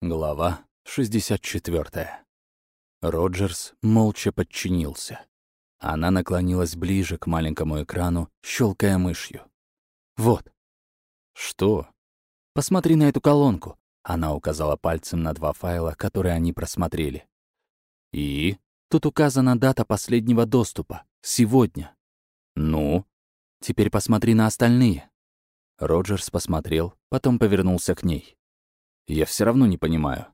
Глава 64. Роджерс молча подчинился. Она наклонилась ближе к маленькому экрану, щелкая мышью. «Вот». «Что?» «Посмотри на эту колонку». Она указала пальцем на два файла, которые они просмотрели. «И?» «Тут указана дата последнего доступа. Сегодня». «Ну?» «Теперь посмотри на остальные». Роджерс посмотрел, потом повернулся к ней. Я все равно не понимаю.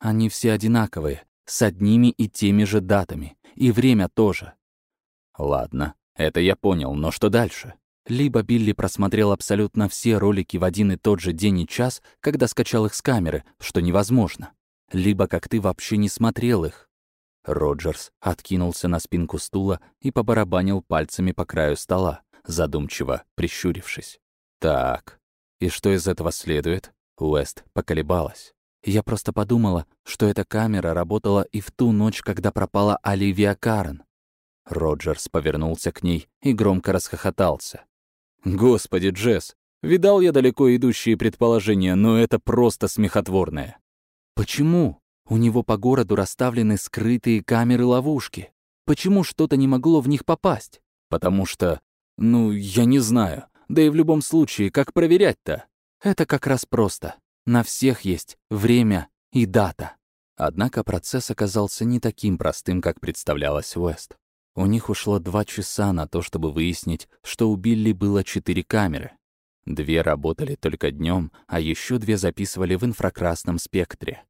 Они все одинаковые, с одними и теми же датами, и время тоже. Ладно, это я понял, но что дальше? Либо Билли просмотрел абсолютно все ролики в один и тот же день и час, когда скачал их с камеры, что невозможно. Либо как ты вообще не смотрел их. Роджерс откинулся на спинку стула и побарабанил пальцами по краю стола, задумчиво прищурившись. Так, и что из этого следует? Уэст поколебалась. Я просто подумала, что эта камера работала и в ту ночь, когда пропала Оливия Карен. Роджерс повернулся к ней и громко расхохотался. «Господи, Джесс, видал я далеко идущие предположения, но это просто смехотворное». «Почему? У него по городу расставлены скрытые камеры-ловушки. Почему что-то не могло в них попасть? Потому что... Ну, я не знаю. Да и в любом случае, как проверять-то? Это как раз просто. На всех есть время и дата. Однако процесс оказался не таким простым, как представлялось Уэст. У них ушло два часа на то, чтобы выяснить, что у Билли было четыре камеры. Две работали только днем, а еще две записывали в инфракрасном спектре.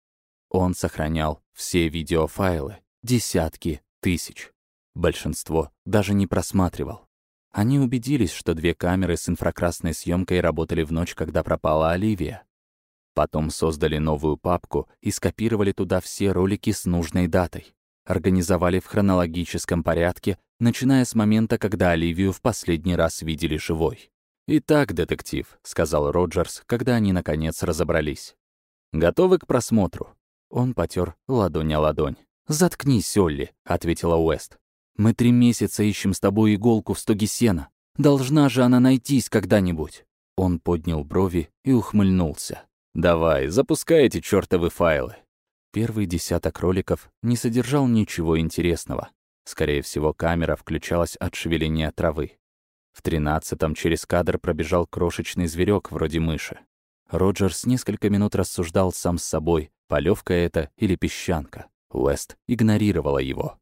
Он сохранял все видеофайлы, десятки тысяч. Большинство даже не просматривал. Они убедились, что две камеры с инфракрасной съемкой работали в ночь, когда пропала Оливия. Потом создали новую папку и скопировали туда все ролики с нужной датой. Организовали в хронологическом порядке, начиная с момента, когда Оливию в последний раз видели живой. «Итак, детектив», — сказал Роджерс, когда они, наконец, разобрались. «Готовы к просмотру?» Он потер ладонь о ладонь. «Заткнись, Олли», — ответила Уэст. Мы три месяца ищем с тобой иголку в стоге сена. Должна же она найтись когда-нибудь». Он поднял брови и ухмыльнулся. «Давай, запускай эти чёртовы файлы». Первый десяток роликов не содержал ничего интересного. Скорее всего, камера включалась от шевеления травы. В тринадцатом через кадр пробежал крошечный зверек вроде мыши. Роджерс несколько минут рассуждал сам с собой, полевка это или песчанка. Уэст игнорировала его.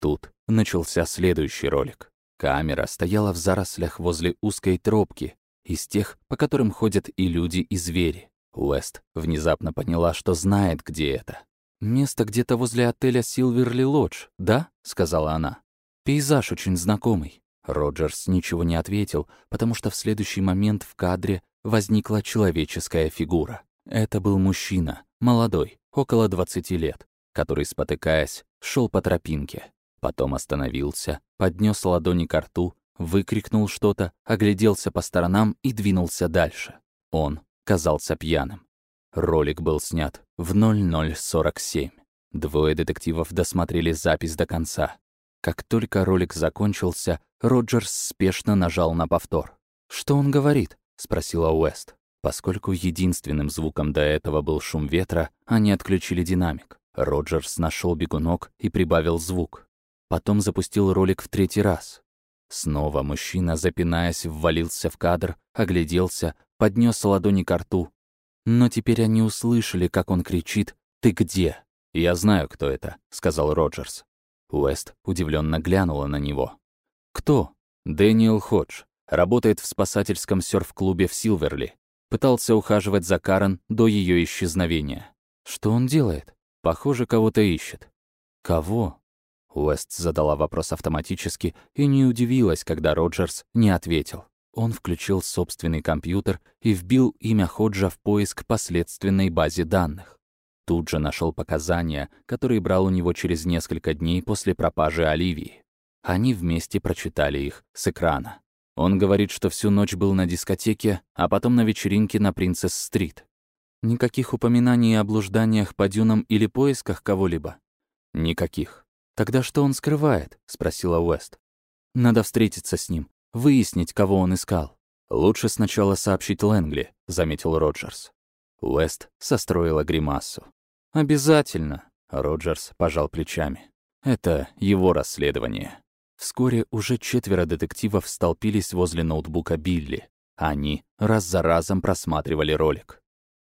Тут начался следующий ролик. Камера стояла в зарослях возле узкой тропки, из тех, по которым ходят и люди, и звери. Уэст внезапно поняла, что знает, где это. «Место где-то возле отеля Силверли Лодж, да?» — сказала она. «Пейзаж очень знакомый». Роджерс ничего не ответил, потому что в следующий момент в кадре возникла человеческая фигура. Это был мужчина, молодой, около 20 лет, который, спотыкаясь, шел по тропинке. Потом остановился, поднес ладони к рту, выкрикнул что-то, огляделся по сторонам и двинулся дальше. Он казался пьяным. Ролик был снят в 0047. Двое детективов досмотрели запись до конца. Как только ролик закончился, Роджерс спешно нажал на повтор. «Что он говорит?» — спросила Уэст. Поскольку единственным звуком до этого был шум ветра, они отключили динамик. Роджерс нашел бегунок и прибавил звук. Потом запустил ролик в третий раз. Снова мужчина, запинаясь, ввалился в кадр, огляделся, поднес ладони к рту. Но теперь они услышали, как он кричит «Ты где?» «Я знаю, кто это», — сказал Роджерс. Уэст удивленно глянула на него. «Кто?» «Дэниел Ходж. Работает в спасательском серф-клубе в Силверли. Пытался ухаживать за Карен до ее исчезновения. Что он делает? Похоже, кого-то ищет. Кого? Уэст задала вопрос автоматически и не удивилась, когда Роджерс не ответил. Он включил собственный компьютер и вбил имя Ходжа в поиск по следственной базе данных. Тут же нашел показания, которые брал у него через несколько дней после пропажи Оливии. Они вместе прочитали их с экрана. Он говорит, что всю ночь был на дискотеке, а потом на вечеринке на Принцесс-стрит. Никаких упоминаний о блужданиях по дюнам или поисках кого-либо? Никаких. «Тогда что он скрывает?» — спросила Уэст. «Надо встретиться с ним, выяснить, кого он искал». «Лучше сначала сообщить Лэнгли», — заметил Роджерс. Уэст состроила гримасу. «Обязательно», — Роджерс пожал плечами. «Это его расследование». Вскоре уже четверо детективов столпились возле ноутбука Билли. Они раз за разом просматривали ролик.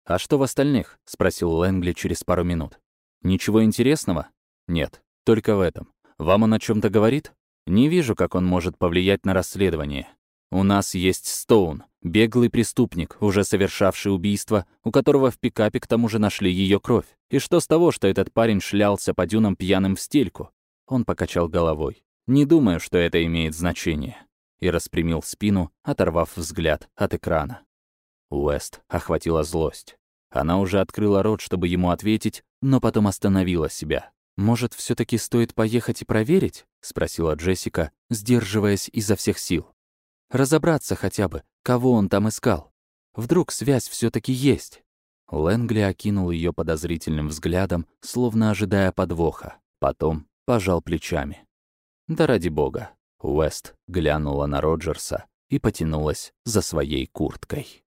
«А что в остальных?» — спросил Лэнгли через пару минут. «Ничего интересного?» «Нет, только в этом. Вам он о чем то говорит?» «Не вижу, как он может повлиять на расследование. У нас есть Стоун, беглый преступник, уже совершавший убийство, у которого в пикапе к тому же нашли ее кровь. И что с того, что этот парень шлялся по дюнам пьяным в стельку?» Он покачал головой. «Не думаю, что это имеет значение». И распрямил спину, оторвав взгляд от экрана. Уэст охватила злость. Она уже открыла рот, чтобы ему ответить, но потом остановила себя. «Может, все таки стоит поехать и проверить?» — спросила Джессика, сдерживаясь изо всех сил. «Разобраться хотя бы, кого он там искал. Вдруг связь все таки есть?» Лэнгли окинул ее подозрительным взглядом, словно ожидая подвоха. Потом пожал плечами. «Да ради бога». Уэст глянула на Роджерса и потянулась за своей курткой.